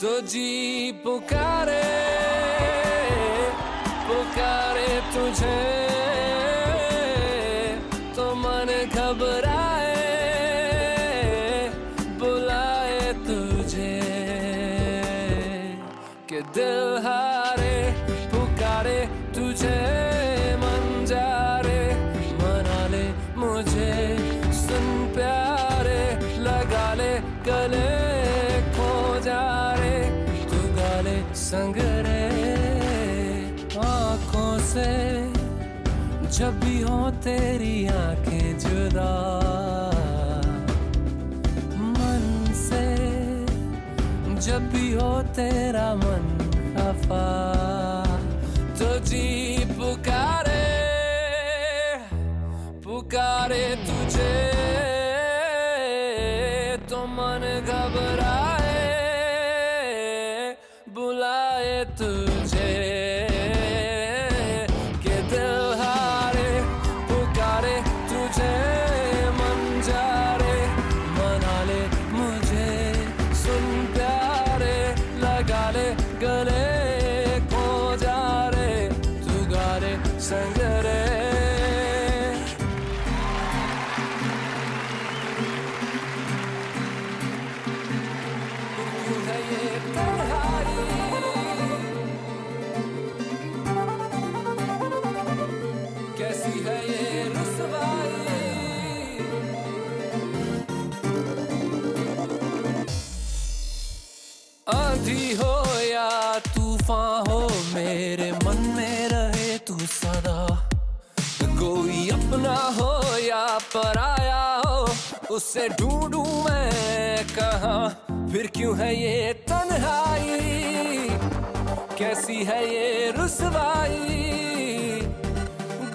तो जी पुकारे पुकारे तुझे। तो मन घबराए, बुलाए तुझे। के दिल हारे, पुकारे तुझे, मन जा रे मना ले मुझे। सुन प्यारे संग रे आँखों से। जब भी हो तेरी आँखें जुदा। मन से जब भी हो तेरा मन खफा। तो जी पुकारे पुकारे तुझे। आंधी हो या तूफ़ान हो मेरे मन में रहे तू सदा। कोई अपना हो या पराया हो, उसे ढूंढूं मैं कहा? फिर क्यों है ये तन्हाई? कैसी है ये रुसवाई?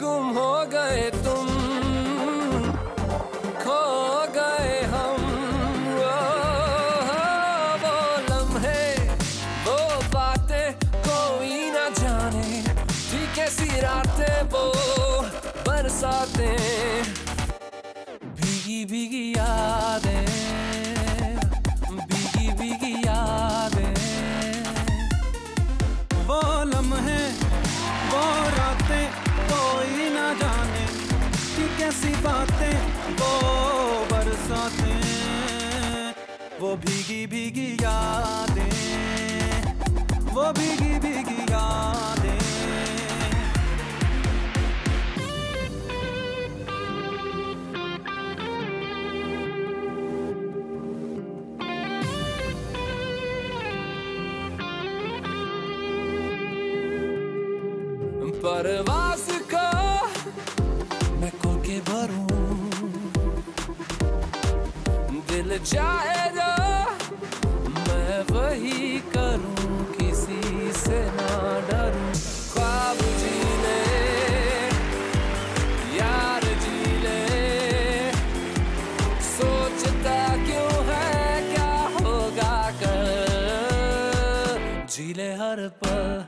गुम हो गए वो भीगी भीगी यादें, वो भीगी भीगी यादें। परवास का मैं खोल के भरूं, दिल चाहेगा मैं करूँ किसी से ना डरूं। ख्वाब जी ले, यार जी ले। सोचता क्यों है, क्या होगा कल? जी ले हर पल।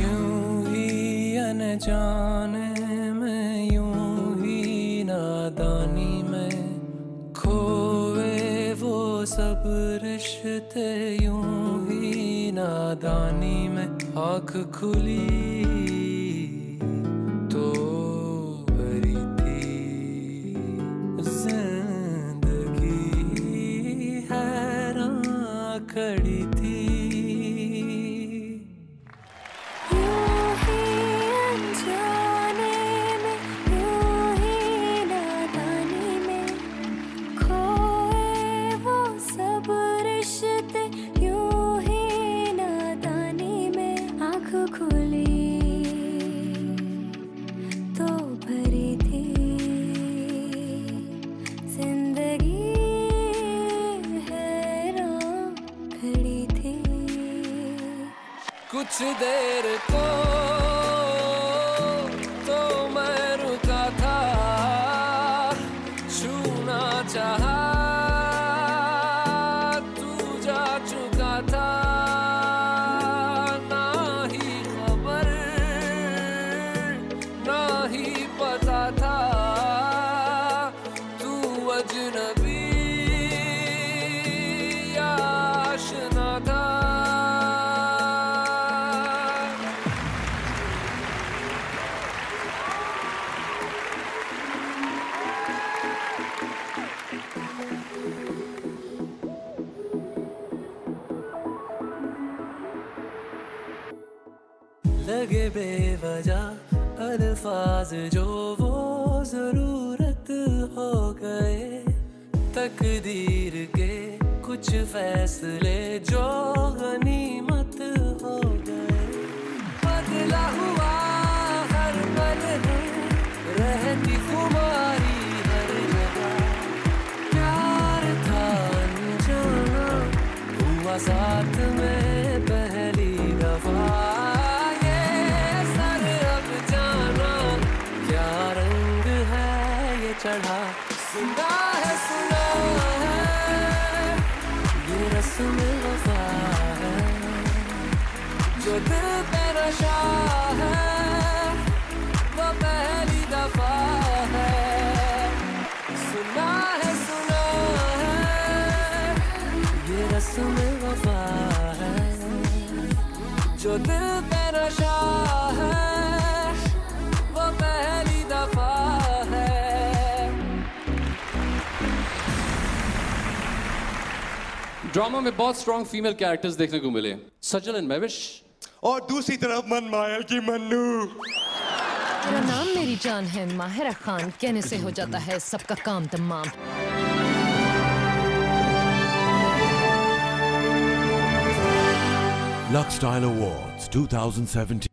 यूँ सब रिश्ते यूँ ही नादानी में आँख खुली तो भरी थी। ज़िंदगी हैरान खड़ी कुछ देर को तो मैं रुका था, छूना चाहा, तू जा चुका था, ना ही खबर, ना ही पता था। लगे बेवजह अल्फाज जो वो ज़रूरत हो गए। तकदीर के कुछ फैसले जो गनीमत हो गए। बदला हुआ हर पल रहती खुमारी हर जगह। प्यार था अनजाना, हुआ साथ जो दिल पे नशा है, वो पहली दफ़ा है। सुना है सुना है, ये रस्म वफा है। जो दिल पे नशा है, वो पहली दफ़ा है। ड्रामा में बहुत स्ट्रॉन्ग फीमेल कैरेक्टर्स देखने को मिले। सजल एंड मैविश और दूसरी तरफ़ मन मायल की मन्नू। मेरा नाम मेरी जान है माहिरा खान। कहने से हो जाता है सबका काम तमाम। Lux Style Awards 2017.